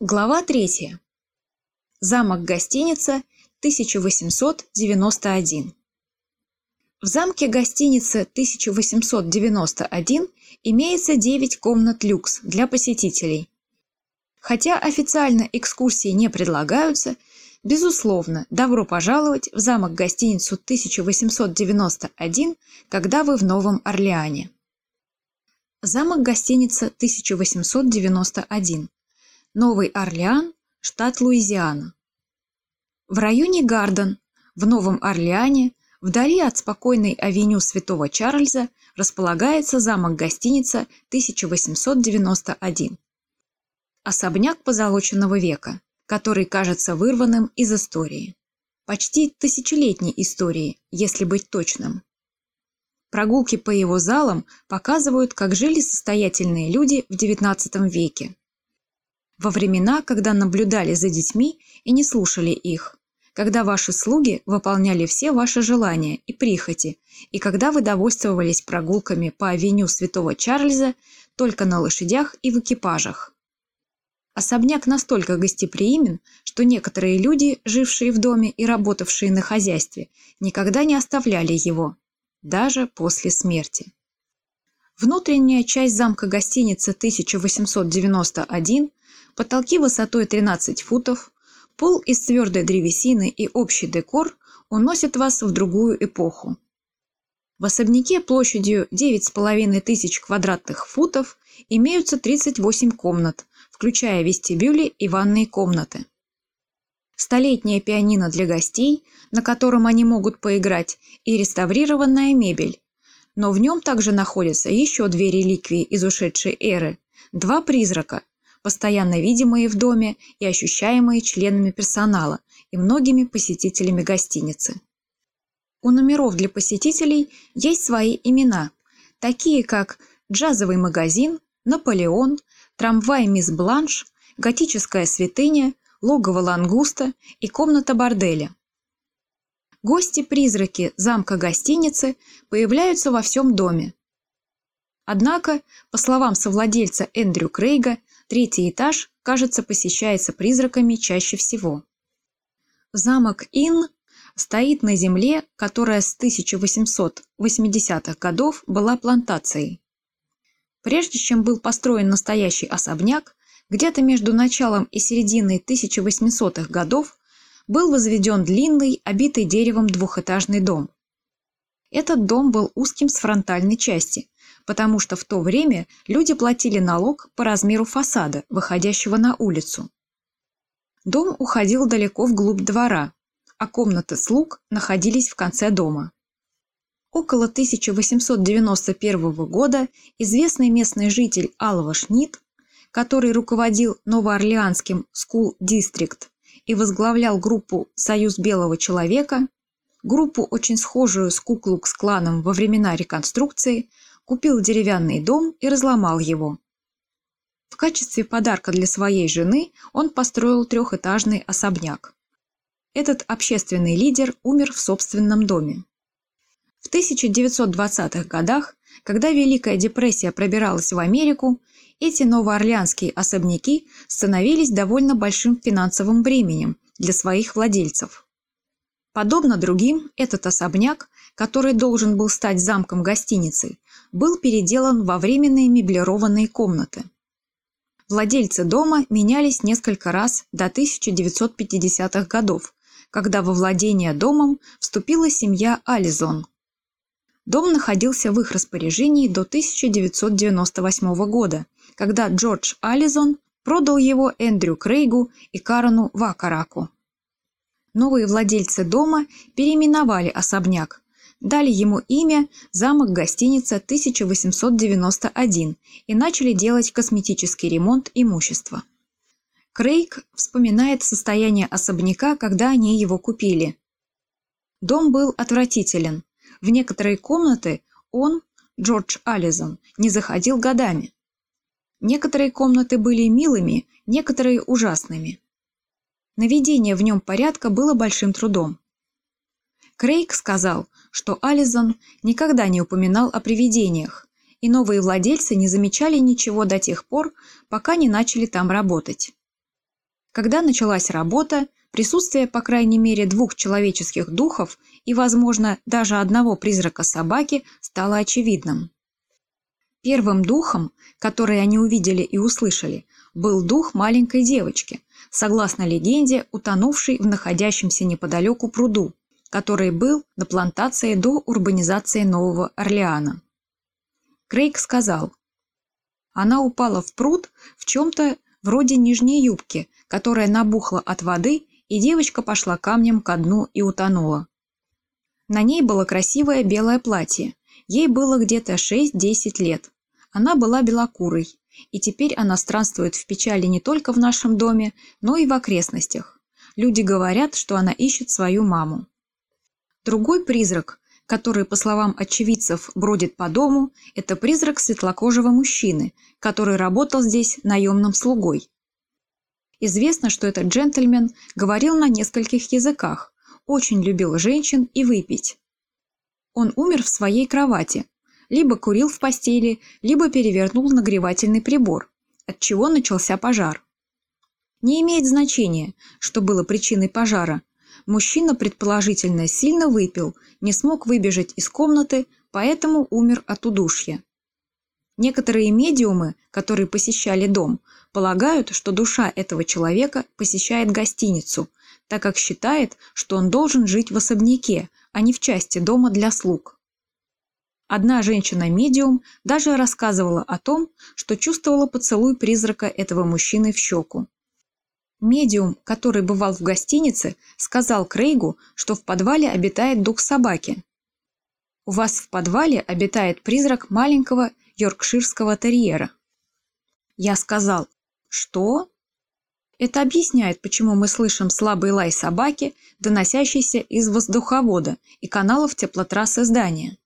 Глава 3. Замок-гостиница 1891. В замке-гостинице 1891 имеется 9 комнат люкс для посетителей. Хотя официально экскурсии не предлагаются, безусловно, добро пожаловать в замок-гостиницу 1891, когда вы в Новом Орлеане. Замок-гостиница 1891 Новый Орлеан, штат Луизиана. В районе Гарден, в Новом Орлеане, вдали от спокойной авеню Святого Чарльза, располагается замок-гостиница 1891. Особняк позолоченного века, который кажется вырванным из истории. Почти тысячелетней истории, если быть точным. Прогулки по его залам показывают, как жили состоятельные люди в XIX веке во времена, когда наблюдали за детьми и не слушали их, когда ваши слуги выполняли все ваши желания и прихоти, и когда вы довольствовались прогулками по авеню Святого Чарльза только на лошадях и в экипажах. Особняк настолько гостеприимен, что некоторые люди, жившие в доме и работавшие на хозяйстве, никогда не оставляли его, даже после смерти. Внутренняя часть замка гостиницы 1891 потолки высотой 13 футов, пол из твердой древесины и общий декор уносят вас в другую эпоху. В особняке площадью 9,5 тысяч квадратных футов имеются 38 комнат, включая вестибюли и ванные комнаты. Столетняя пианино для гостей, на котором они могут поиграть, и реставрированная мебель. Но в нем также находятся еще две реликвии из ушедшей эры, два призрака, постоянно видимые в доме и ощущаемые членами персонала и многими посетителями гостиницы. У номеров для посетителей есть свои имена, такие как «Джазовый магазин», «Наполеон», «Трамвай Мисс Бланш», «Готическая святыня», «Логово лангуста» и «Комната борделя». Гости-призраки замка-гостиницы появляются во всем доме. Однако, по словам совладельца Эндрю Крейга, Третий этаж, кажется, посещается призраками чаще всего. Замок Ин стоит на земле, которая с 1880-х годов была плантацией. Прежде чем был построен настоящий особняк, где-то между началом и серединой 1800-х годов был возведен длинный, обитый деревом двухэтажный дом. Этот дом был узким с фронтальной части, потому что в то время люди платили налог по размеру фасада, выходящего на улицу. Дом уходил далеко вглубь двора, а комнаты слуг находились в конце дома. Около 1891 года известный местный житель Алва Шнит, который руководил Новоорлеанским School District и возглавлял группу «Союз белого человека», группу, очень схожую с Куклукс-кланом во времена реконструкции, купил деревянный дом и разломал его. В качестве подарка для своей жены он построил трехэтажный особняк. Этот общественный лидер умер в собственном доме. В 1920-х годах, когда Великая депрессия пробиралась в Америку, эти новоорлеанские особняки становились довольно большим финансовым бременем для своих владельцев. Подобно другим, этот особняк, который должен был стать замком-гостиницей, был переделан во временные меблированные комнаты. Владельцы дома менялись несколько раз до 1950-х годов, когда во владение домом вступила семья Ализон. Дом находился в их распоряжении до 1998 года, когда Джордж Ализон продал его Эндрю Крейгу и Карену Вакараку. Новые владельцы дома переименовали особняк, дали ему имя «Замок-гостиница 1891» и начали делать косметический ремонт имущества. Крейг вспоминает состояние особняка, когда они его купили. Дом был отвратителен. В некоторые комнаты он, Джордж Аллизон, не заходил годами. Некоторые комнаты были милыми, некоторые ужасными. Наведение в нем порядка было большим трудом. Крейг сказал, что Ализон никогда не упоминал о привидениях, и новые владельцы не замечали ничего до тех пор, пока не начали там работать. Когда началась работа, присутствие по крайней мере двух человеческих духов и, возможно, даже одного призрака собаки стало очевидным. Первым духом, который они увидели и услышали, был дух маленькой девочки, согласно легенде, утонувшей в находящемся неподалеку пруду, который был на плантации до урбанизации Нового Орлеана. Крейг сказал, она упала в пруд в чем-то вроде нижней юбки, которая набухла от воды, и девочка пошла камнем ко дну и утонула. На ней было красивое белое платье. Ей было где-то 6-10 лет. Она была белокурой, и теперь она странствует в печали не только в нашем доме, но и в окрестностях. Люди говорят, что она ищет свою маму. Другой призрак, который, по словам очевидцев, бродит по дому, это призрак светлокожего мужчины, который работал здесь наемным слугой. Известно, что этот джентльмен говорил на нескольких языках, очень любил женщин и выпить. Он умер в своей кровати, либо курил в постели, либо перевернул нагревательный прибор, от чего начался пожар. Не имеет значения, что было причиной пожара. Мужчина, предположительно, сильно выпил, не смог выбежать из комнаты, поэтому умер от удушья. Некоторые медиумы, которые посещали дом, полагают, что душа этого человека посещает гостиницу, так как считает, что он должен жить в особняке, а не в части дома для слуг. Одна женщина-медиум даже рассказывала о том, что чувствовала поцелуй призрака этого мужчины в щеку. Медиум, который бывал в гостинице, сказал Крейгу, что в подвале обитает дух собаки. «У вас в подвале обитает призрак маленького йоркширского терьера». Я сказал «Что?» Это объясняет, почему мы слышим слабый лай собаки, доносящийся из воздуховода и каналов теплотрассы здания.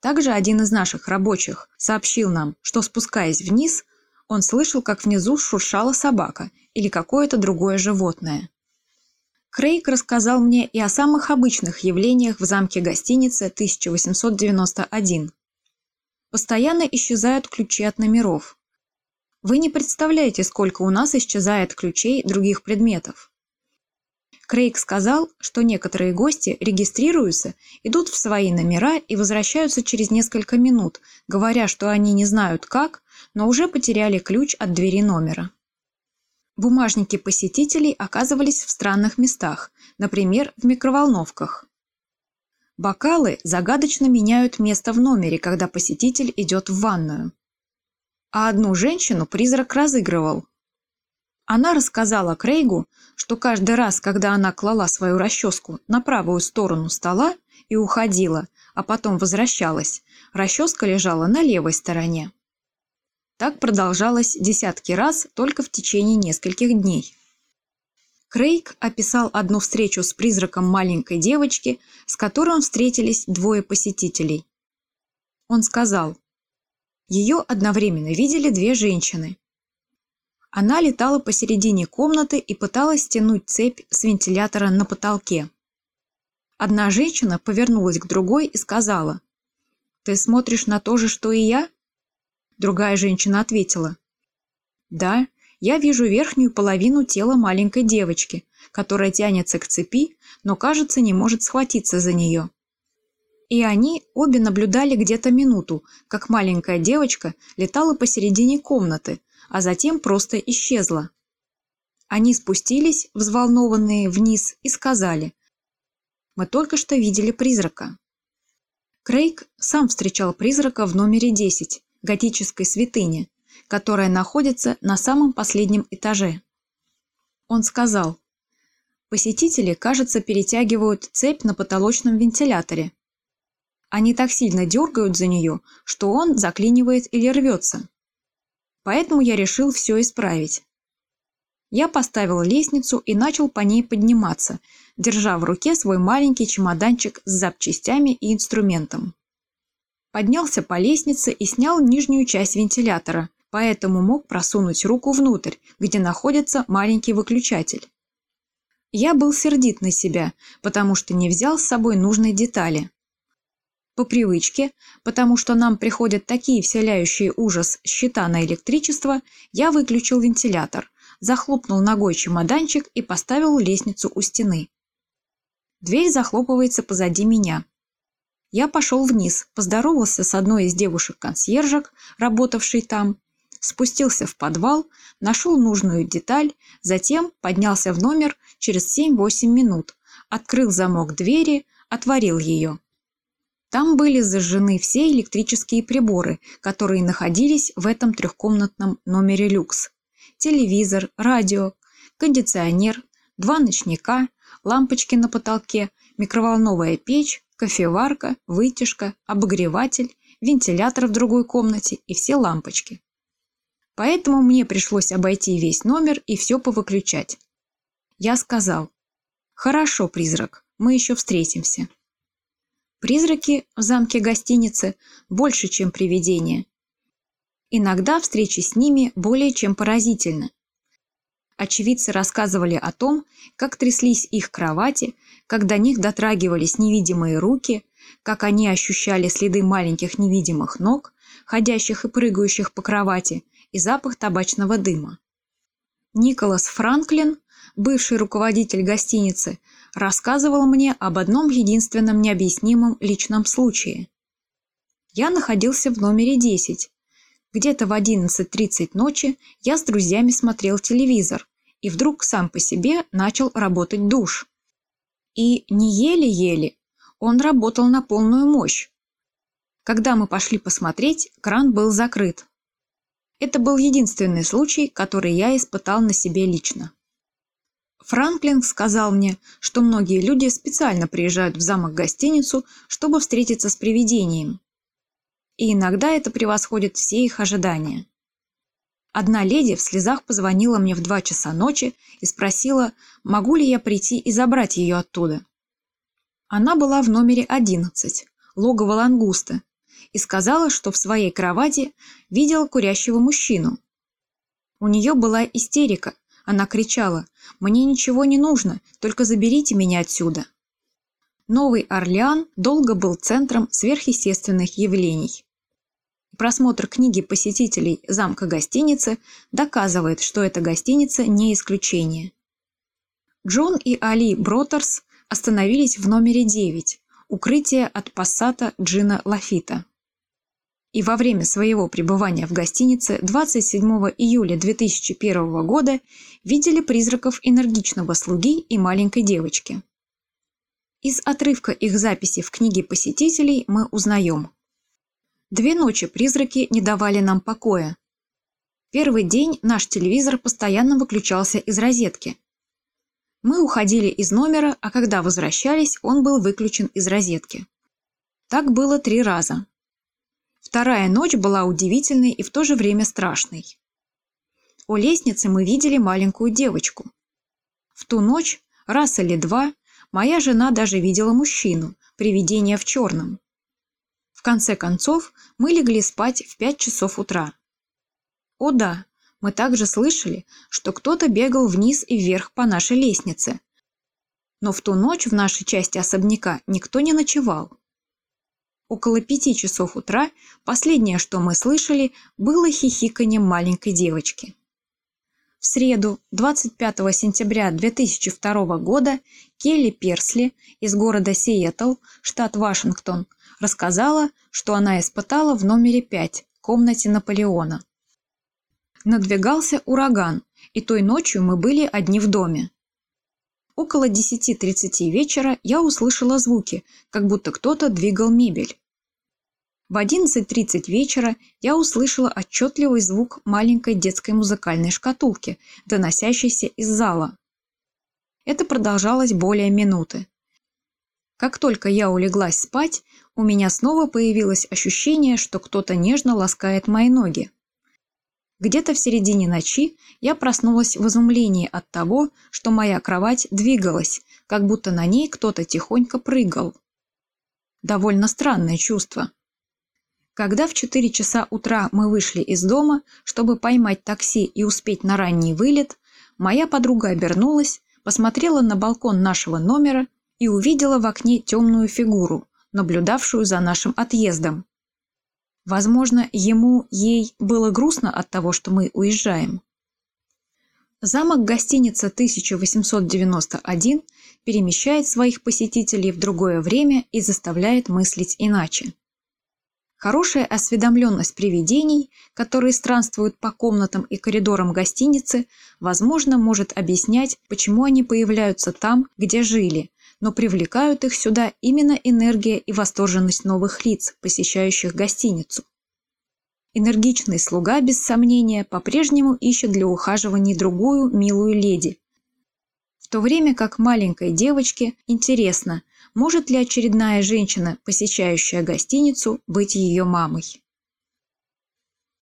Также один из наших рабочих сообщил нам, что спускаясь вниз, он слышал, как внизу шуршала собака или какое-то другое животное. Крейг рассказал мне и о самых обычных явлениях в замке гостиницы 1891. Постоянно исчезают ключи от номеров. Вы не представляете, сколько у нас исчезает ключей других предметов. Крейг сказал, что некоторые гости регистрируются, идут в свои номера и возвращаются через несколько минут, говоря, что они не знают как, но уже потеряли ключ от двери номера. Бумажники посетителей оказывались в странных местах, например, в микроволновках. Бокалы загадочно меняют место в номере, когда посетитель идет в ванную а одну женщину призрак разыгрывал. Она рассказала Крейгу, что каждый раз, когда она клала свою расческу на правую сторону стола и уходила, а потом возвращалась, расческа лежала на левой стороне. Так продолжалось десятки раз только в течение нескольких дней. Крейг описал одну встречу с призраком маленькой девочки, с которой встретились двое посетителей. Он сказал, ее одновременно видели две женщины. Она летала посередине комнаты и пыталась стянуть цепь с вентилятора на потолке. Одна женщина повернулась к другой и сказала, «Ты смотришь на то же, что и я?» Другая женщина ответила, «Да, я вижу верхнюю половину тела маленькой девочки, которая тянется к цепи, но, кажется, не может схватиться за нее. И они обе наблюдали где-то минуту, как маленькая девочка летала посередине комнаты, а затем просто исчезла. Они спустились, взволнованные, вниз и сказали «Мы только что видели призрака». Крейг сам встречал призрака в номере 10 готической святыни, которая находится на самом последнем этаже. Он сказал, посетители, кажется, перетягивают цепь на потолочном вентиляторе, они так сильно дергают за нее, что он заклинивает или рвется. Поэтому я решил все исправить. Я поставил лестницу и начал по ней подниматься, держа в руке свой маленький чемоданчик с запчастями и инструментом. Поднялся по лестнице и снял нижнюю часть вентилятора, поэтому мог просунуть руку внутрь, где находится маленький выключатель. Я был сердит на себя, потому что не взял с собой нужной детали. По привычке, потому что нам приходят такие вселяющие ужас счета на электричество, я выключил вентилятор, захлопнул ногой чемоданчик и поставил лестницу у стены. Дверь захлопывается позади меня. Я пошел вниз, поздоровался с одной из девушек-консьержек, работавшей там, спустился в подвал, нашел нужную деталь, затем поднялся в номер через 7-8 минут, открыл замок двери, отворил ее. Там были зажжены все электрические приборы, которые находились в этом трехкомнатном номере люкс. Телевизор, радио, кондиционер, два ночника, лампочки на потолке, микроволновая печь, кофеварка, вытяжка, обогреватель, вентилятор в другой комнате и все лампочки. Поэтому мне пришлось обойти весь номер и все повыключать. Я сказал, «Хорошо, призрак, мы еще встретимся». Призраки в замке гостиницы больше, чем привидения. Иногда встречи с ними более чем поразительны. Очевидцы рассказывали о том, как тряслись их кровати, как до них дотрагивались невидимые руки, как они ощущали следы маленьких невидимых ног, ходящих и прыгающих по кровати, и запах табачного дыма. Николас Франклин, бывший руководитель гостиницы, рассказывал мне об одном единственном необъяснимом личном случае. Я находился в номере 10. Где-то в 11.30 ночи я с друзьями смотрел телевизор, и вдруг сам по себе начал работать душ. И не еле-еле, он работал на полную мощь. Когда мы пошли посмотреть, кран был закрыт. Это был единственный случай, который я испытал на себе лично. Франклин сказал мне, что многие люди специально приезжают в замок-гостиницу, чтобы встретиться с привидением. И иногда это превосходит все их ожидания. Одна леди в слезах позвонила мне в два часа ночи и спросила, могу ли я прийти и забрать ее оттуда. Она была в номере 11, логово лангуста, и сказала, что в своей кровати видела курящего мужчину. У нее была истерика. Она кричала «Мне ничего не нужно, только заберите меня отсюда». Новый Орлеан долго был центром сверхъестественных явлений. Просмотр книги посетителей замка гостиницы доказывает, что эта гостиница не исключение. Джон и Али Бротерс остановились в номере 9, укрытие от пассата Джина Лафита и во время своего пребывания в гостинице 27 июля 2001 года видели призраков энергичного слуги и маленькой девочки. Из отрывка их записи в книге посетителей мы узнаем. Две ночи призраки не давали нам покоя. Первый день наш телевизор постоянно выключался из розетки. Мы уходили из номера, а когда возвращались, он был выключен из розетки. Так было три раза. Вторая ночь была удивительной и в то же время страшной. У лестницы мы видели маленькую девочку. В ту ночь, раз или два, моя жена даже видела мужчину, привидение в черном. Конце концов, мы легли спать в пять часов утра. О да, мы также слышали, что кто-то бегал вниз и вверх по нашей лестнице. Но в ту ночь в нашей части особняка никто не ночевал. Около пяти часов утра последнее, что мы слышали, было хихиканье маленькой девочки. В среду, 25 сентября 2002 года, Келли Персли из города Сиэтл, штат Вашингтон, рассказала, что она испытала в номере 5, комнате Наполеона. Надвигался ураган, и той ночью мы были одни в доме. Около 10.30 вечера я услышала звуки, как будто кто-то двигал мебель. В 11.30 вечера я услышала отчетливый звук маленькой детской музыкальной шкатулки, доносящейся из зала. Это продолжалось более минуты. Как только я улеглась спать, у меня снова появилось ощущение, что кто-то нежно ласкает мои ноги. Где-то в середине ночи я проснулась в изумлении от того, что моя кровать двигалась, как будто на ней кто-то тихонько прыгал. Довольно странное чувство. Когда в 4 часа утра мы вышли из дома, чтобы поймать такси и успеть на ранний вылет, моя подруга обернулась, посмотрела на балкон нашего номера и увидела в окне темную фигуру, наблюдавшую за нашим отъездом. Возможно, ему, ей было грустно от того, что мы уезжаем. Замок-гостиница 1891 перемещает своих посетителей в другое время и заставляет мыслить иначе. Хорошая осведомленность привидений, которые странствуют по комнатам и коридорам гостиницы, возможно, может объяснять, почему они появляются там, где жили, но привлекают их сюда именно энергия и восторженность новых лиц, посещающих гостиницу. Энергичный слуга, без сомнения, по-прежнему ищет для ухаживания другую милую леди. В то время как маленькой девочке интересно, может ли очередная женщина, посещающая гостиницу, быть ее мамой.